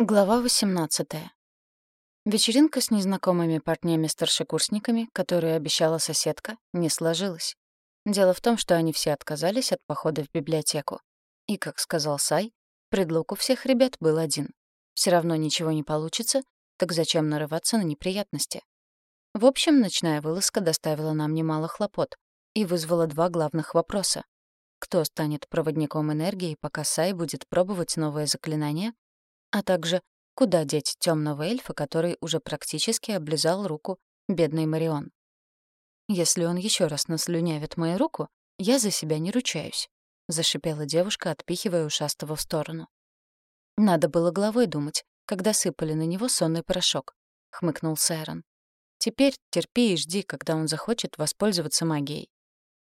Глава 18. Вечеринка с незнакомыми парнями-старшекурсниками, которую обещала соседка, не сложилась. Дело в том, что они все отказались от похода в библиотеку. И, как сказал Сай, предлог у всех ребят был один. Все равно ничего не получится, так зачем нарываться на неприятности? В общем, ночная вылазка доставила нам немало хлопот и вызвала два главных вопроса. Кто станет проводником энергии, пока Сай будет пробовать новое заклинание, а также куда деть темного эльфа, который уже практически облизал руку бедной Марион. «Если он еще раз наслюнявит мою руку, я за себя не ручаюсь», — зашипела девушка, отпихивая ушастого в сторону. «Надо было головой думать, когда сыпали на него сонный порошок», — хмыкнул Сайрон. «Теперь терпи и жди, когда он захочет воспользоваться магией».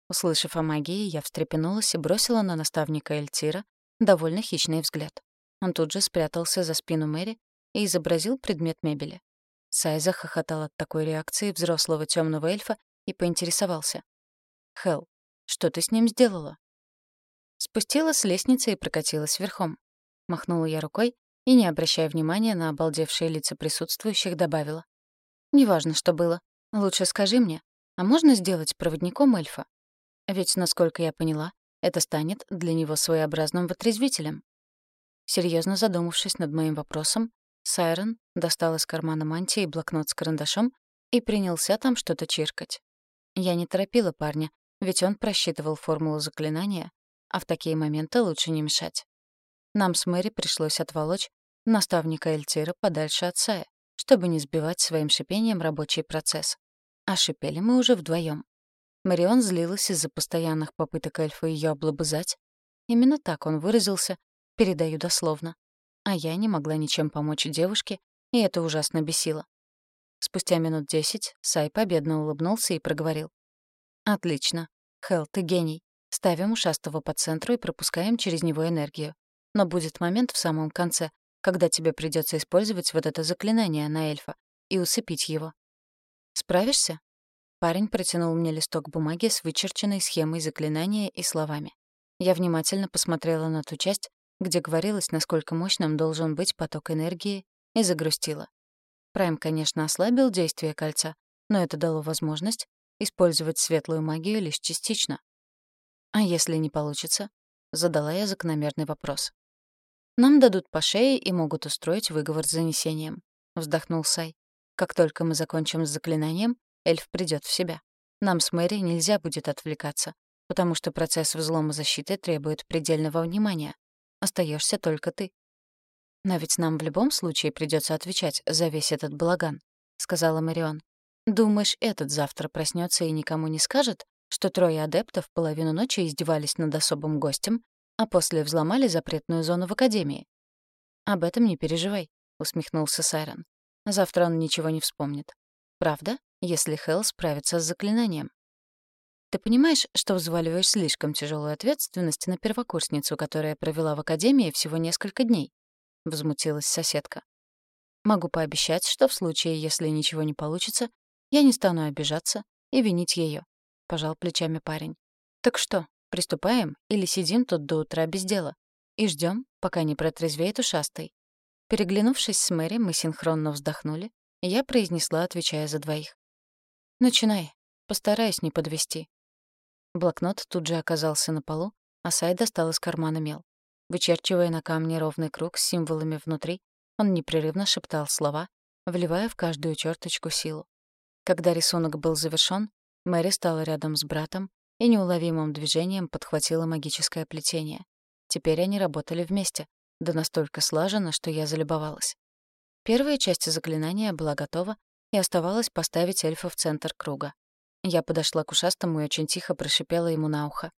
Услышав о магии, я встрепенулась и бросила на наставника Эльтира довольно хищный взгляд. Он тут же спрятался за спину Мэри и изобразил предмет мебели. Сай захохотал от такой реакции взрослого темного эльфа и поинтересовался. «Хелл, что ты с ним сделала?» Спустилась с лестницы и прокатилась верхом. Махнула я рукой и, не обращая внимания на обалдевшие лица присутствующих, добавила. «Неважно, что было. Лучше скажи мне, а можно сделать проводником эльфа? Ведь, насколько я поняла, это станет для него своеобразным вытрезвителем». Серьезно задумавшись над моим вопросом, Сайрон достал из кармана мантии блокнот с карандашом и принялся там что-то чиркать. Я не торопила парня, ведь он просчитывал формулу заклинания, а в такие моменты лучше не мешать. Нам с Мэри пришлось отволочь наставника Эльтира подальше от Сая, чтобы не сбивать своим шипением рабочий процесс. А шипели мы уже вдвоем. Марион злилась из-за постоянных попыток эльфа ее облобызать. Именно так он выразился, Передаю дословно. А я не могла ничем помочь девушке, и это ужасно бесило. Спустя минут десять Сай победно улыбнулся и проговорил. «Отлично. Хелл, ты гений. Ставим ушастого по центру и пропускаем через него энергию. Но будет момент в самом конце, когда тебе придется использовать вот это заклинание на эльфа и усыпить его. Справишься?» Парень протянул мне листок бумаги с вычерченной схемой заклинания и словами. Я внимательно посмотрела на ту часть, где говорилось, насколько мощным должен быть поток энергии, и загрустила. Прайм, конечно, ослабил действие кольца, но это дало возможность использовать светлую магию лишь частично. А если не получится? Задала я закономерный вопрос. Нам дадут по шее и могут устроить выговор с занесением. Вздохнул Сай. Как только мы закончим с заклинанием, эльф придёт в себя. Нам с Мэри нельзя будет отвлекаться, потому что процесс взлома защиты требует предельного внимания. Остаешься только ты. Но ведь нам в любом случае придется отвечать за весь этот балаган, сказала Марион. Думаешь, этот завтра проснется и никому не скажет, что трое адептов половину ночи издевались над особым гостем, а после взломали запретную зону в Академии? «Об этом не переживай», — усмехнулся Сайрон. «Завтра он ничего не вспомнит. Правда, если Хелл справится с заклинанием?» Ты понимаешь, что взваливаешь слишком тяжелую ответственность на первокурсницу, которая провела в академии всего несколько дней?» — возмутилась соседка. «Могу пообещать, что в случае, если ничего не получится, я не стану обижаться и винить ее, пожал плечами парень. «Так что, приступаем или сидим тут до утра без дела и ждем, пока не протрезвеет ушастый?» Переглянувшись с Мэри, мы синхронно вздохнули, и я произнесла, отвечая за двоих. «Начинай. Постараюсь не подвести. Блокнот тут же оказался на полу, а Сай достал из кармана мел. Вычерчивая на камне ровный круг с символами внутри, он непрерывно шептал слова, вливая в каждую черточку силу. Когда рисунок был завершён, Мэри стала рядом с братом и неуловимым движением подхватила магическое плетение. Теперь они работали вместе, да настолько слаженно, что я залюбовалась. Первая часть заклинания была готова, и оставалось поставить эльфа в центр круга. Я подошла к ушастому и очень тихо прошипела ему на ухо.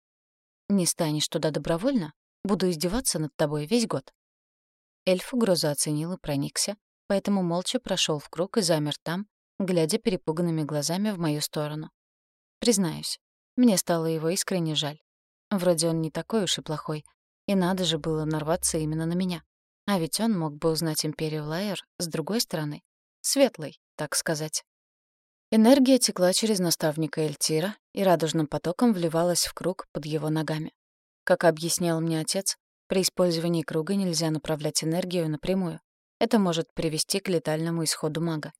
«Не станешь туда добровольно? Буду издеваться над тобой весь год». Эльф угрозу оценил и проникся, поэтому молча прошел в круг и замер там, глядя перепуганными глазами в мою сторону. Признаюсь, мне стало его искренне жаль. Вроде он не такой уж и плохой, и надо же было нарваться именно на меня. А ведь он мог бы узнать Империю Лайер с другой стороны. Светлой, так сказать. Энергия текла через наставника Эльтира и радужным потоком вливалась в круг под его ногами. Как объяснял мне отец, при использовании круга нельзя направлять энергию напрямую. это может привести к летальному исходу мага.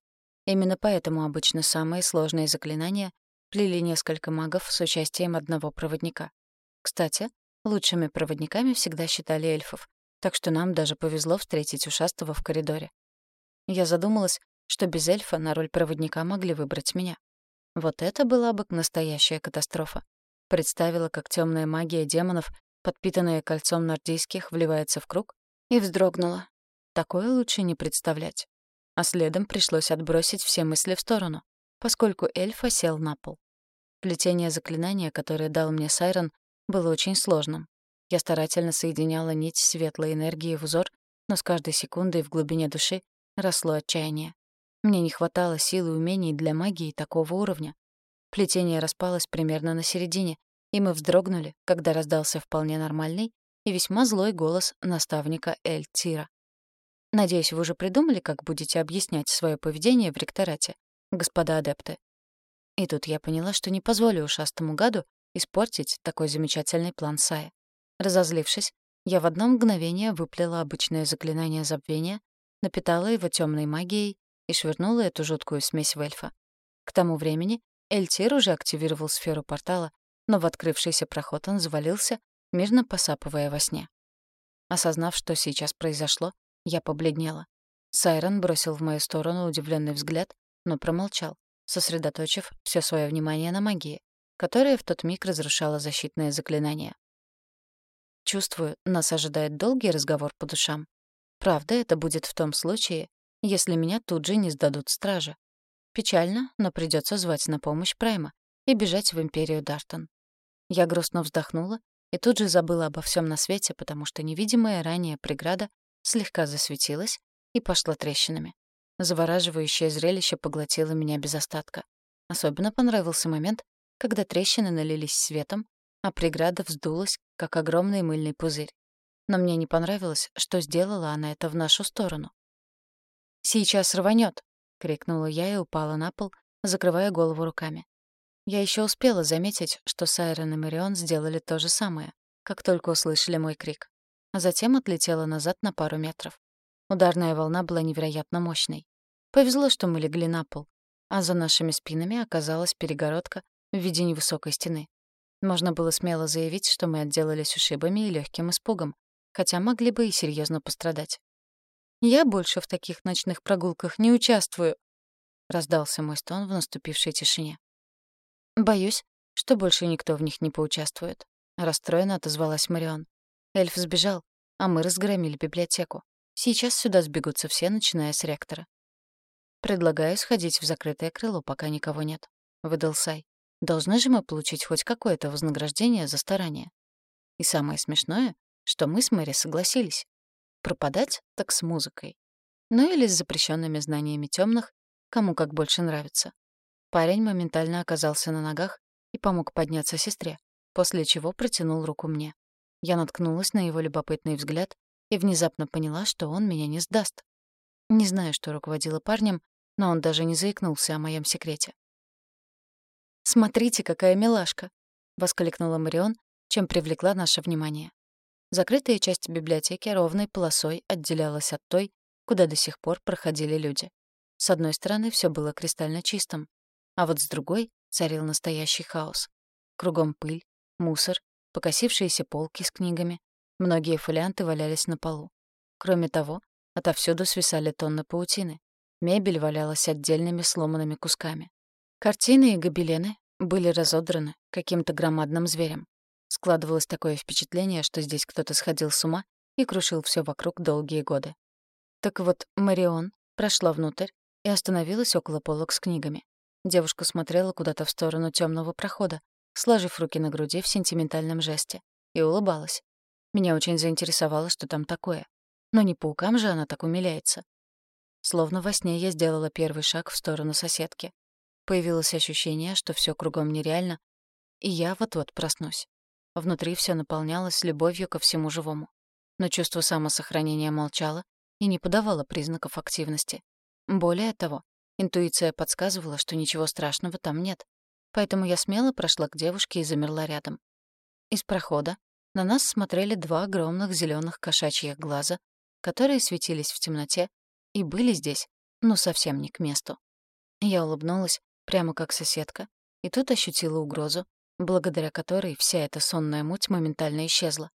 Именно поэтому обычно самые сложные заклинания плели несколько магов с участием одного проводника. Кстати, лучшими проводниками всегда считали эльфов, так что нам даже повезло встретить ушастого в коридоре. Я задумалась, что без эльфа на роль проводника могли выбрать меня. Вот это была бы настоящая катастрофа. Представила, как темная магия демонов, подпитанная кольцом нордийских, вливается в круг, и вздрогнула. Такое лучше не представлять. А следом пришлось отбросить все мысли в сторону, поскольку эльф сел на пол. Плетение заклинания, которое дал мне Сайрон, было очень сложным. Я старательно соединяла нить светлой энергии в узор, но с каждой секундой в глубине души росло отчаяние. Мне не хватало сил и умений для магии такого уровня. Плетение распалось примерно на середине, и мы вздрогнули, когда раздался вполне нормальный и весьма злой голос наставника Эль Тира. Надеюсь, вы уже придумали, как будете объяснять свое поведение в ректорате, господа адепты. И тут я поняла, что не позволю ушастому гаду испортить такой замечательный план Сая. Разозлившись, я в одно мгновение выплела обычное заклинание забвения, напитала его темной магией и швырнула эту жуткую смесь в эльфа. К тому времени Эльтир уже активировал сферу портала, но в открывшийся проход он завалился, мирно посапывая во сне. Осознав, что сейчас произошло, я побледнела. Сайрон бросил в мою сторону удивленный взгляд, но промолчал, сосредоточив все свое внимание на магии, которая в тот миг разрушала защитное заклинание. Чувствую, нас ожидает долгий разговор по душам. Правда, это будет в том случае, если меня тут же не сдадут стражи. Печально, но придется звать на помощь Прайма и бежать в Империю Дартон. Я грустно вздохнула и тут же забыла обо всем на свете, потому что невидимая ранее преграда слегка засветилась и пошла трещинами. Завораживающее зрелище поглотило меня без остатка. Особенно понравился момент, когда трещины налились светом, а преграда вздулась, как огромный мыльный пузырь. Но мне не понравилось, что сделала она это в нашу сторону. «Сейчас рванет! крикнула я и упала на пол, закрывая голову руками. Я еще успела заметить, что Сайрон и Марион сделали то же самое, как только услышали мой крик а затем отлетела назад на пару метров. Ударная волна была невероятно мощной. Повезло, что мы легли на пол, а за нашими спинами оказалась перегородка в виде невысокой стены. Можно было смело заявить, что мы отделались ушибами и легким испугом, хотя могли бы и серьезно пострадать. «Я больше в таких ночных прогулках не участвую», — раздался мой стон в наступившей тишине. «Боюсь, что больше никто в них не поучаствует», — расстроенно отозвалась Марион. Эльф сбежал, а мы разгромили библиотеку. Сейчас сюда сбегутся все, начиная с ректора. «Предлагаю сходить в закрытое крыло, пока никого нет», — выдал Сай. «Должны же мы получить хоть какое-то вознаграждение за старание». И самое смешное, что мы с Мэри согласились. Пропадать так с музыкой. Ну или с запрещенными знаниями темных, кому как больше нравится. Парень моментально оказался на ногах и помог подняться сестре, после чего протянул руку мне. Я наткнулась на его любопытный взгляд и внезапно поняла, что он меня не сдаст. Не знаю, что руководило парнем, но он даже не заикнулся о моем секрете. «Смотрите, какая милашка!» — воскликнула Марион, чем привлекла наше внимание. Закрытая часть библиотеки ровной полосой отделялась от той, куда до сих пор проходили люди. С одной стороны, все было кристально чистым, а вот с другой царил настоящий хаос. Кругом пыль, мусор покосившиеся полки с книгами. Многие фолианты валялись на полу. Кроме того, отовсюду свисали тонны паутины. Мебель валялась отдельными сломанными кусками. Картины и гобелены были разодраны каким-то громадным зверем. Складывалось такое впечатление, что здесь кто-то сходил с ума и крушил все вокруг долгие годы. Так вот, Марион прошла внутрь и остановилась около полок с книгами. Девушка смотрела куда-то в сторону темного прохода, сложив руки на груди в сентиментальном жесте, и улыбалась. Меня очень заинтересовало, что там такое. Но не паукам же она так умиляется. Словно во сне я сделала первый шаг в сторону соседки. Появилось ощущение, что все кругом нереально, и я вот-вот проснусь. Внутри все наполнялось любовью ко всему живому. Но чувство самосохранения молчало и не подавало признаков активности. Более того, интуиция подсказывала, что ничего страшного там нет. Поэтому я смело прошла к девушке и замерла рядом. Из прохода на нас смотрели два огромных зеленых кошачьих глаза, которые светились в темноте и были здесь, но совсем не к месту. Я улыбнулась, прямо как соседка, и тут ощутила угрозу, благодаря которой вся эта сонная муть моментально исчезла.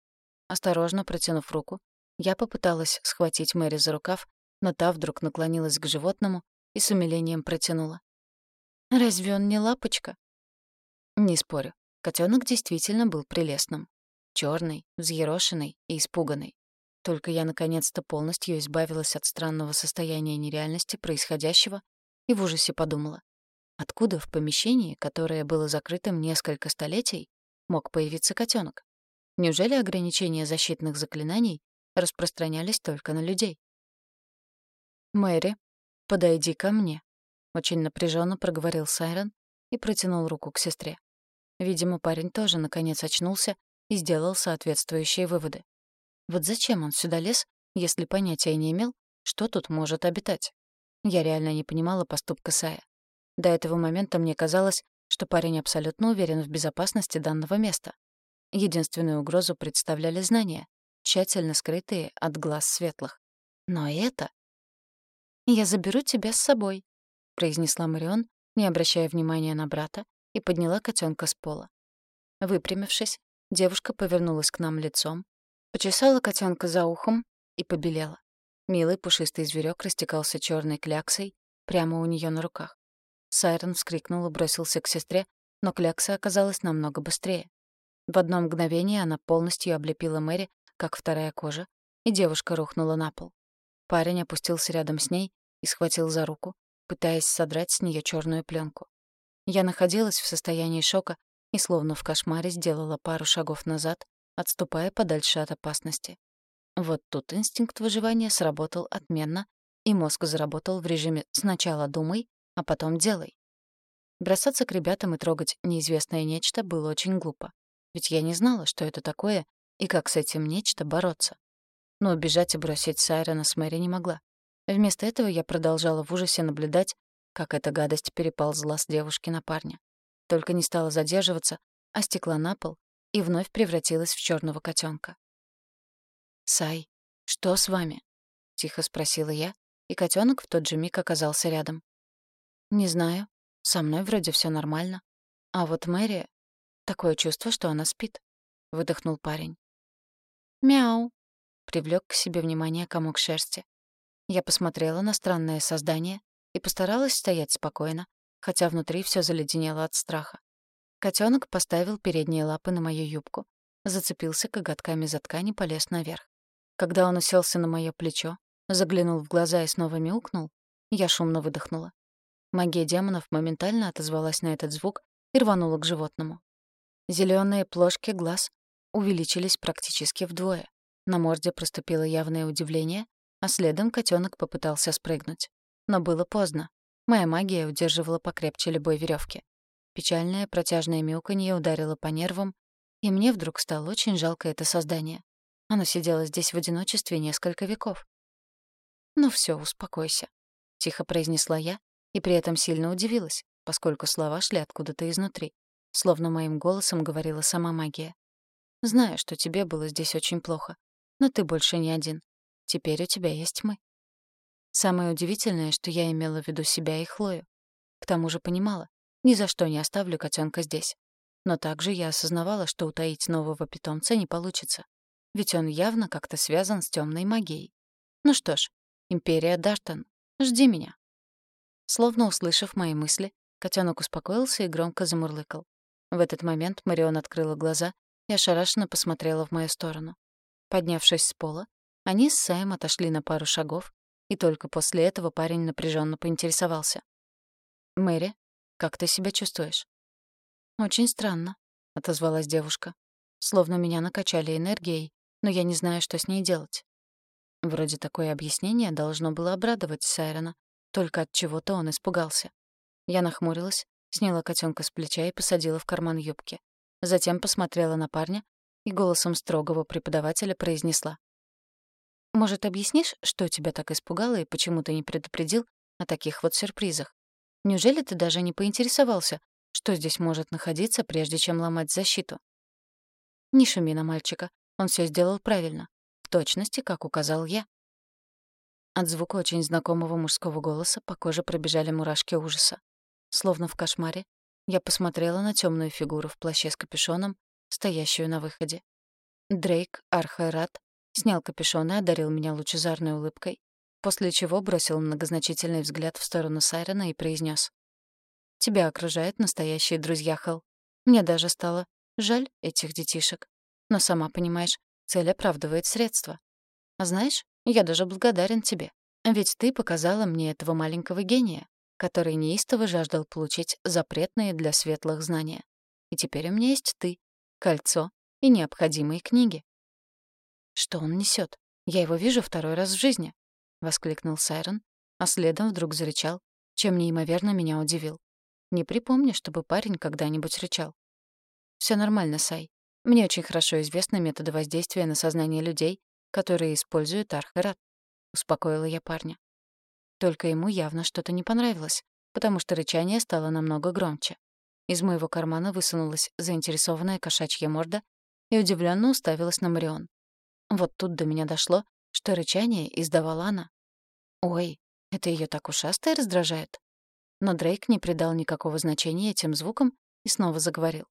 Осторожно протянув руку, я попыталась схватить Мэри за рукав, но та вдруг наклонилась к животному и с умилением протянула. «Разве он не лапочка?» Не спорю, котенок действительно был прелестным. черный, взъерошенный и испуганный. Только я наконец-то полностью избавилась от странного состояния нереальности происходящего и в ужасе подумала. Откуда в помещении, которое было закрытым несколько столетий, мог появиться котенок? Неужели ограничения защитных заклинаний распространялись только на людей? «Мэри, подойди ко мне», — очень напряженно проговорил Сайрон и протянул руку к сестре. Видимо, парень тоже наконец очнулся и сделал соответствующие выводы. Вот зачем он сюда лез, если понятия не имел, что тут может обитать? Я реально не понимала поступка Сая. До этого момента мне казалось, что парень абсолютно уверен в безопасности данного места. Единственную угрозу представляли знания, тщательно скрытые от глаз светлых. Но это... «Я заберу тебя с собой», — произнесла Марион, не обращая внимания на брата, и подняла котенка с пола. Выпрямившись, девушка повернулась к нам лицом, почесала котенка за ухом и побелела. Милый пушистый зверек растекался черной кляксой прямо у нее на руках. Сайрон вскрикнул и бросился к сестре, но клякса оказалась намного быстрее. В одно мгновение она полностью облепила Мэри, как вторая кожа, и девушка рухнула на пол. Парень опустился рядом с ней и схватил за руку, пытаясь содрать с нее черную пленку. Я находилась в состоянии шока и словно в кошмаре сделала пару шагов назад, отступая подальше от опасности. Вот тут инстинкт выживания сработал отменно, и мозг заработал в режиме «сначала думай, а потом делай. Бросаться к ребятам и трогать неизвестное нечто было очень глупо. Ведь я не знала, что это такое и как с этим нечто бороться. Но убежать и бросить Сайрона с Мэри не могла. Вместо этого я продолжала в ужасе наблюдать, как эта гадость переползла с девушки на парня. Только не стала задерживаться, а стекла на пол и вновь превратилась в черного котенка. «Сай, что с вами?» — тихо спросила я, и котенок в тот же миг оказался рядом. «Не знаю. Со мной вроде все нормально. А вот Мэри... Такое чувство, что она спит», — выдохнул парень. «Мяу», — привлек к себе внимание комок шерсти. Я посмотрела на странное создание и постаралась стоять спокойно, хотя внутри все заледенело от страха. Котенок поставил передние лапы на мою юбку, зацепился коготками за ткань и полез наверх. Когда он уселся на мое плечо, заглянул в глаза и снова мяукнул, я шумно выдохнула. Магия демонов моментально отозвалась на этот звук и рванула к животному. Зелёные плошки глаз увеличились практически вдвое. На морде проступило явное удивление, а следом котенок попытался спрыгнуть. Но было поздно. Моя магия удерживала покрепче любой веревки. Печальное протяжное мяуканье ударило по нервам, и мне вдруг стало очень жалко это создание. Оно сидело здесь в одиночестве несколько веков. «Ну все, успокойся», — тихо произнесла я, и при этом сильно удивилась, поскольку слова шли откуда-то изнутри, словно моим голосом говорила сама магия. «Знаю, что тебе было здесь очень плохо, но ты больше не один. Теперь у тебя есть мы». Самое удивительное, что я имела в виду себя и Хлою. К тому же понимала, ни за что не оставлю котенка здесь. Но также я осознавала, что утаить нового питомца не получится. Ведь он явно как-то связан с темной магией. Ну что ж, Империя Дартон, жди меня. Словно услышав мои мысли, котенок успокоился и громко замурлыкал. В этот момент Марион открыла глаза и ошарашенно посмотрела в мою сторону. Поднявшись с пола, они с Саем отошли на пару шагов, и только после этого парень напряженно поинтересовался. «Мэри, как ты себя чувствуешь?» «Очень странно», — отозвалась девушка. «Словно меня накачали энергией, но я не знаю, что с ней делать». Вроде такое объяснение должно было обрадовать Сайрона, только от чего-то он испугался. Я нахмурилась, сняла котенка с плеча и посадила в карман юбки. Затем посмотрела на парня и голосом строгого преподавателя произнесла. «Может, объяснишь, что тебя так испугало и почему ты не предупредил о таких вот сюрпризах? Неужели ты даже не поинтересовался, что здесь может находиться, прежде чем ломать защиту?» «Не шуми на мальчика, он все сделал правильно, в точности, как указал я». От звука очень знакомого мужского голоса по коже пробежали мурашки ужаса. Словно в кошмаре, я посмотрела на темную фигуру в плаще с капюшоном, стоящую на выходе. Дрейк Архайрат снял капюшон и одарил меня лучезарной улыбкой, после чего бросил многозначительный взгляд в сторону Сайрона и произнес: «Тебя окружают настоящие друзья, Хелл. Мне даже стало жаль этих детишек. Но сама понимаешь, цель оправдывает средства. А знаешь, я даже благодарен тебе. Ведь ты показала мне этого маленького гения, который неистово жаждал получить запретные для светлых знания. И теперь у меня есть ты, кольцо и необходимые книги. «Что он несет? Я его вижу второй раз в жизни!» — воскликнул Сайрон, а следом вдруг зарычал, чем неимоверно меня удивил. Не припомню, чтобы парень когда-нибудь рычал. Все нормально, Сай. Мне очень хорошо известны методы воздействия на сознание людей, которые используют Архерат», — успокоила я парня. Только ему явно что-то не понравилось, потому что рычание стало намного громче. Из моего кармана высунулась заинтересованная кошачья морда и удивленно уставилась на Марион. Вот тут до меня дошло, что рычание издавала она. Ой, это ее так ушасто и раздражает. Но Дрейк не придал никакого значения этим звукам и снова заговорил.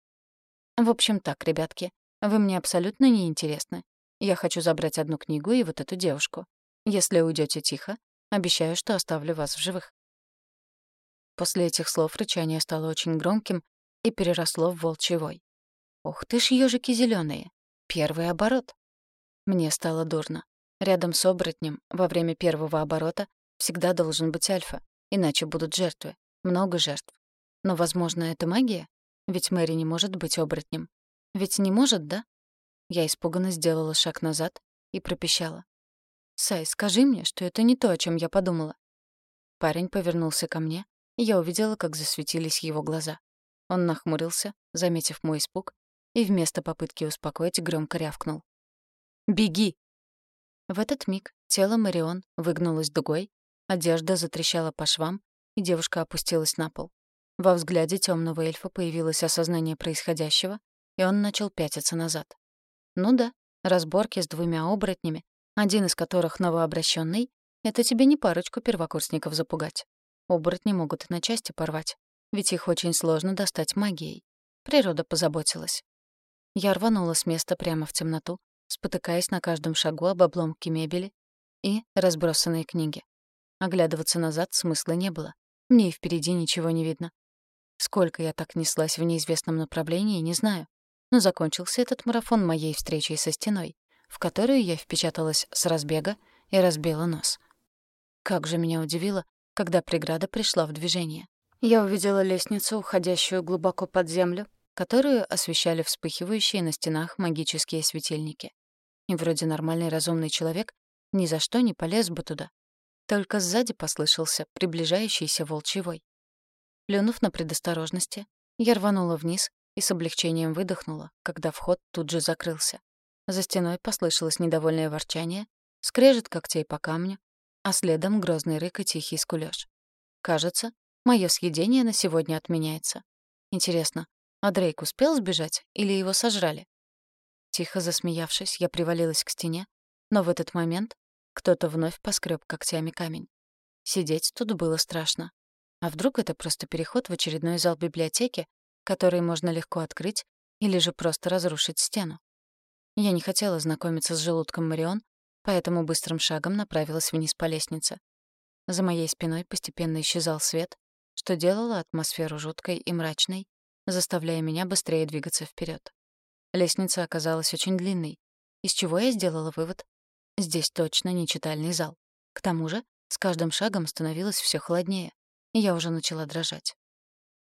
В общем так, ребятки, вы мне абсолютно не интересны. Я хочу забрать одну книгу и вот эту девушку. Если уйдете тихо, обещаю, что оставлю вас в живых. После этих слов рычание стало очень громким и переросло в волчий вой. Ух ты ж, ёжики зеленые! Первый оборот. Мне стало дурно. Рядом с оборотнем во время первого оборота всегда должен быть альфа, иначе будут жертвы. Много жертв. Но, возможно, это магия? Ведь Мэри не может быть оборотнем. Ведь не может, да? Я испуганно сделала шаг назад и пропищала. «Сай, скажи мне, что это не то, о чем я подумала». Парень повернулся ко мне, и я увидела, как засветились его глаза. Он нахмурился, заметив мой испуг, и вместо попытки успокоить громко рявкнул. «Беги!» В этот миг тело Марион выгнулось дугой, одежда затрещала по швам, и девушка опустилась на пол. Во взгляде темного эльфа появилось осознание происходящего, и он начал пятиться назад. Ну да, разборки с двумя оборотнями, один из которых новообращенный, это тебе не парочку первокурсников запугать. Оборотни могут на части порвать, ведь их очень сложно достать магией. Природа позаботилась. Я рванула с места прямо в темноту, спотыкаясь на каждом шагу об обломке мебели и разбросанные книги. Оглядываться назад смысла не было. Мне и впереди ничего не видно. Сколько я так неслась в неизвестном направлении, не знаю. Но закончился этот марафон моей встречей со стеной, в которую я впечаталась с разбега и разбила нос. Как же меня удивило, когда преграда пришла в движение. Я увидела лестницу, уходящую глубоко под землю, которую освещали вспыхивающие на стенах магические светильники. И вроде нормальный разумный человек ни за что не полез бы туда. Только сзади послышался приближающийся волчий вой. Плюнув на предосторожности, я рванула вниз и с облегчением выдохнула, когда вход тут же закрылся. За стеной послышалось недовольное ворчание, скрежет когтей по камню, а следом грозный рык и тихий скулёж. Кажется, мое съедение на сегодня отменяется. Интересно, а Дрейк успел сбежать или его сожрали? Тихо засмеявшись, я привалилась к стене, но в этот момент кто-то вновь поскреб когтями камень. Сидеть тут было страшно. А вдруг это просто переход в очередной зал библиотеки, который можно легко открыть или же просто разрушить стену? Я не хотела знакомиться с желудком Марион, поэтому быстрым шагом направилась вниз по лестнице. За моей спиной постепенно исчезал свет, что делало атмосферу жуткой и мрачной, заставляя меня быстрее двигаться вперед. Лестница оказалась очень длинной, из чего я сделала вывод — здесь точно не читальный зал. К тому же с каждым шагом становилось все холоднее и я уже начала дрожать.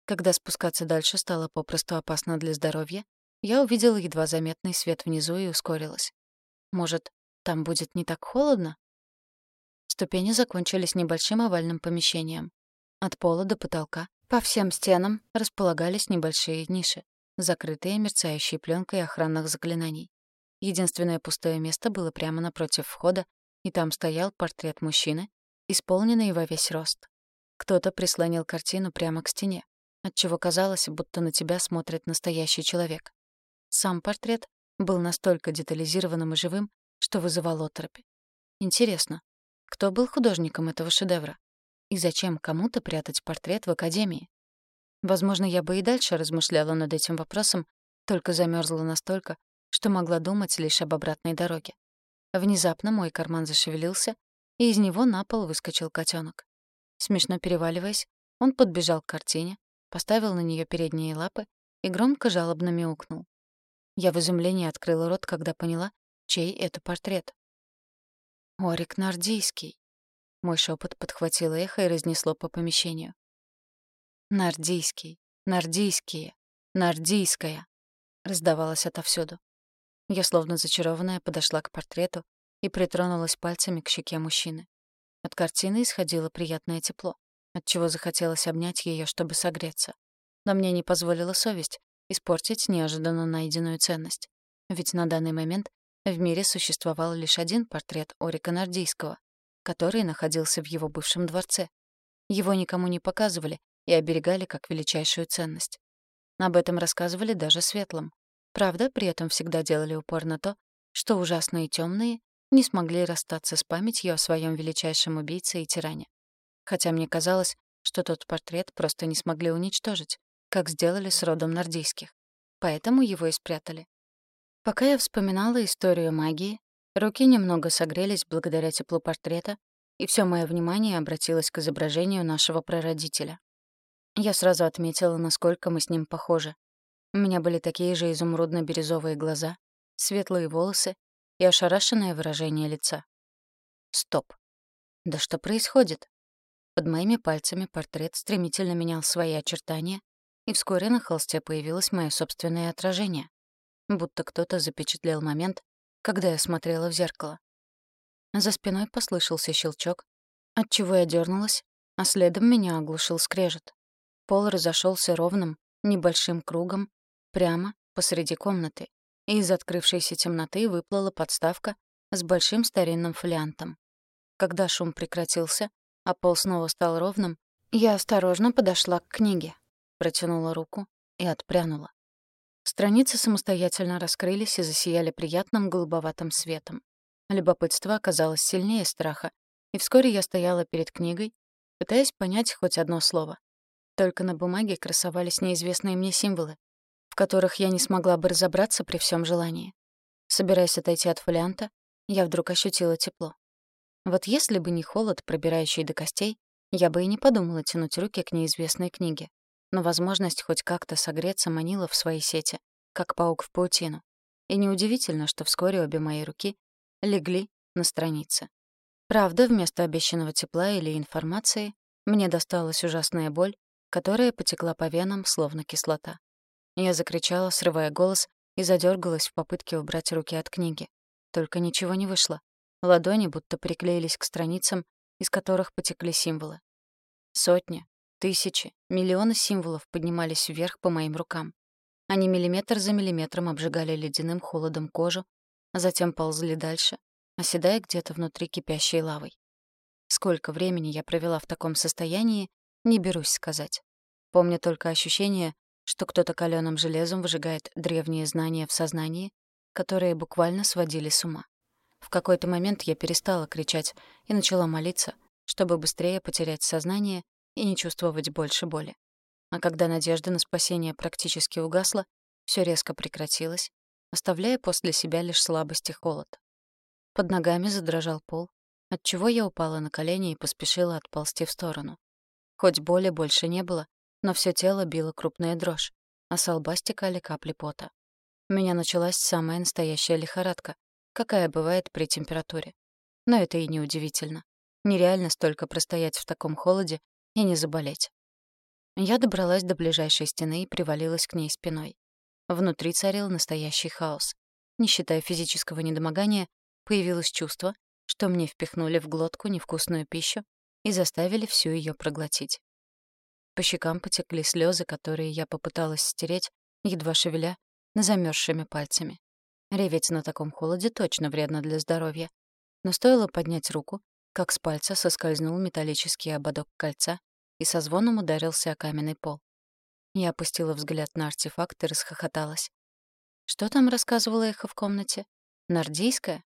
Когда спускаться дальше стало попросту опасно для здоровья, я увидела едва заметный свет внизу и ускорилась. Может, там будет не так холодно? Ступени закончились небольшим овальным помещением. От пола до потолка по всем стенам располагались небольшие ниши, закрытые мерцающей пленкой охранных заклинаний. Единственное пустое место было прямо напротив входа, и там стоял портрет мужчины, исполненный во весь рост. Кто-то прислонил картину прямо к стене, отчего казалось, будто на тебя смотрит настоящий человек. Сам портрет был настолько детализированным и живым, что вызывал оторопь. Интересно, Кто был художником этого шедевра? И зачем кому-то прятать портрет в академии? Возможно, я бы и дальше размышляла над этим вопросом, только замерзла настолько, что могла думать лишь об обратной дороге. Внезапно мой карман зашевелился, и из него на пол выскочил котенок. Смешно переваливаясь, он подбежал к картине, поставил на нее передние лапы и громко жалобно мяукнул. Я в изумлении открыла рот, когда поняла, чей это портрет. «Орик Нардийский», — мой шепот подхватило эхо и разнесло по помещению. «Нардийский, Нардийские, Нардийская», — раздавалось отовсюду. Я, словно зачарованная, подошла к портрету и притронулась пальцами к щеке мужчины. От картины исходило приятное тепло, отчего захотелось обнять ее, чтобы согреться. Но мне не позволила совесть испортить неожиданно найденную ценность. Ведь на данный момент в мире существовал лишь один портрет Орика Нардийского, который находился в его бывшем дворце. Его никому не показывали и оберегали как величайшую ценность. Об этом рассказывали даже светлым. Правда, при этом всегда делали упор на то, что ужасные темные не смогли расстаться с памятью о своем величайшем убийце и тиране. Хотя мне казалось, что тот портрет просто не смогли уничтожить, как сделали с родом нордийских. Поэтому его и спрятали. Пока я вспоминала историю магии, руки немного согрелись благодаря теплу портрета, и все мое внимание обратилось к изображению нашего прародителя. Я сразу отметила, насколько мы с ним похожи. У меня были такие же изумрудно-бирюзовые глаза, светлые волосы и ошарашенное выражение лица. Стоп. Да что происходит? Под моими пальцами портрет стремительно менял свои очертания, и вскоре на холсте появилось мое собственное отражение, будто кто-то запечатлел момент, когда я смотрела в зеркало. За спиной послышался щелчок, отчего я дернулась, а следом меня оглушил скрежет. Пол разошелся ровным, небольшим кругом, прямо посреди комнаты, и из открывшейся темноты выплыла подставка с большим старинным фолиантом. Когда шум прекратился, а пол снова стал ровным, я осторожно подошла к книге, протянула руку и отпрянула. Страницы самостоятельно раскрылись и засияли приятным голубоватым светом. Любопытство оказалось сильнее страха, и вскоре я стояла перед книгой, пытаясь понять хоть одно слово. Только на бумаге красовались неизвестные мне символы, которых я не смогла бы разобраться при всем желании. Собираясь отойти от фолианта, я вдруг ощутила тепло. Вот если бы не холод, пробирающий до костей, я бы и не подумала тянуть руки к неизвестной книге. Но возможность хоть как-то согреться манила в своей сети, как паук в паутину. И неудивительно, что вскоре обе мои руки легли на странице. Правда, вместо обещанного тепла или информации мне досталась ужасная боль, которая потекла по венам, словно кислота. Я закричала, срывая голос, и задергалась в попытке убрать руки от книги. Только ничего не вышло. Ладони будто приклеились к страницам, из которых потекли символы. Сотни, тысячи, миллионы символов поднимались вверх по моим рукам. Они миллиметр за миллиметром обжигали ледяным холодом кожу, а затем ползли дальше, оседая где-то внутри кипящей лавой. Сколько времени я провела в таком состоянии, не берусь сказать. Помню только ощущение, что кто-то каленым железом выжигает древние знания в сознании, которые буквально сводили с ума. В какой-то момент я перестала кричать и начала молиться, чтобы быстрее потерять сознание и не чувствовать больше боли. А когда надежда на спасение практически угасла, все резко прекратилось, оставляя после себя лишь слабость и холод. Под ногами задрожал пол, отчего я упала на колени и поспешила отползти в сторону. Хоть боли больше не было, но все тело било крупная дрожь, а с лба стекали капли пота. У меня началась самая настоящая лихорадка, какая бывает при температуре. Но это и не удивительно. Нереально столько простоять в таком холоде и не заболеть. Я добралась до ближайшей стены и привалилась к ней спиной. Внутри царил настоящий хаос. Не считая физического недомогания, появилось чувство, что мне впихнули в глотку невкусную пищу и заставили всю ее проглотить. По щекам потекли слезы, которые я попыталась стереть, едва шевеля, замерзшими пальцами. Реветь на таком холоде точно вредно для здоровья. Но стоило поднять руку, как с пальца соскользнул металлический ободок кольца и со звоном ударился о каменный пол. Я опустила взгляд на артефакт и расхохоталась. Что там рассказывала эхо в комнате? Нордийская?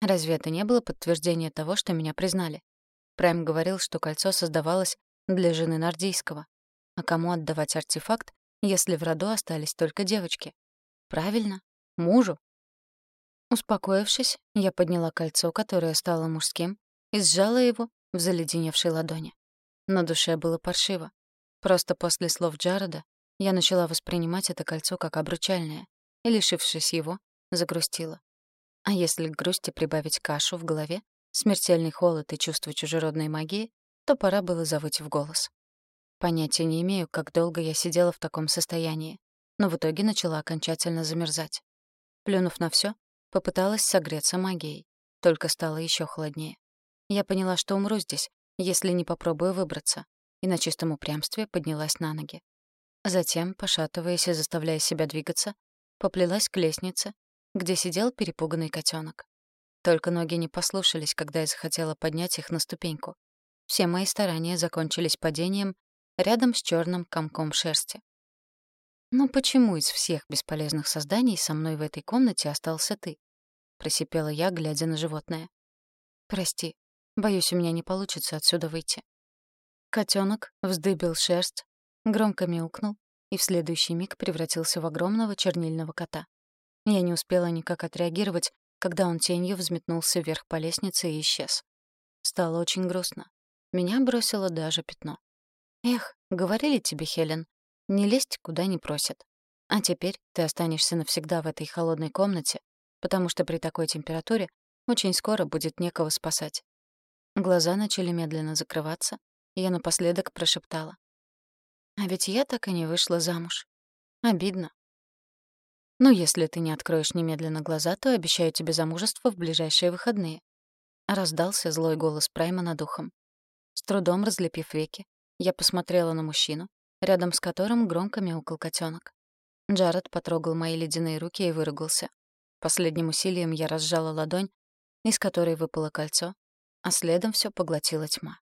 Разве это не было подтверждение того, что меня признали? Прайм говорил, что кольцо создавалось для жены Нордийского. А кому отдавать артефакт, если в роду остались только девочки? Правильно, мужу. Успокоившись, я подняла кольцо, которое стало мужским, и сжала его в заледеневшей ладони. На душе было паршиво. Просто после слов Джареда я начала воспринимать это кольцо как обручальное, и, лишившись его, загрустила. А если к грусти прибавить кашу в голове, смертельный холод и чувство чужеродной магии, то пора было завыть в голос. Понятия не имею, как долго я сидела в таком состоянии, но в итоге начала окончательно замерзать. Плюнув на все, попыталась согреться магией, только стало еще холоднее. Я поняла, что умру здесь, если не попробую выбраться, и на чистом упрямстве поднялась на ноги. Затем, пошатываясь и заставляя себя двигаться, поплелась к лестнице, где сидел перепуганный котенок. Только ноги не послушались, когда я захотела поднять их на ступеньку. Все мои старания закончились падением рядом с черным комком шерсти. «Но почему из всех бесполезных созданий со мной в этой комнате остался ты?» — просипела я, глядя на животное. «Прости, боюсь, у меня не получится отсюда выйти». Котенок вздыбил шерсть, громко мяукнул и в следующий миг превратился в огромного чернильного кота. Я не успела никак отреагировать, когда он тенью взметнулся вверх по лестнице и исчез. Стало очень грустно. Меня бросило даже пятно. Эх, говорили тебе, Хелен, не лезть куда не просят. А теперь ты останешься навсегда в этой холодной комнате, потому что при такой температуре очень скоро будет некого спасать. Глаза начали медленно закрываться, и я напоследок прошептала. А ведь я так и не вышла замуж. Обидно. Но если ты не откроешь немедленно глаза, то обещаю тебе замужество в ближайшие выходные. Раздался злой голос Прайма над ухом. С трудом разлепив веки, я посмотрела на мужчину, рядом с которым громко мяукал котенок. Джаред потрогал мои ледяные руки и выругался. Последним усилием я разжала ладонь, из которой выпало кольцо, а следом все поглотила тьма.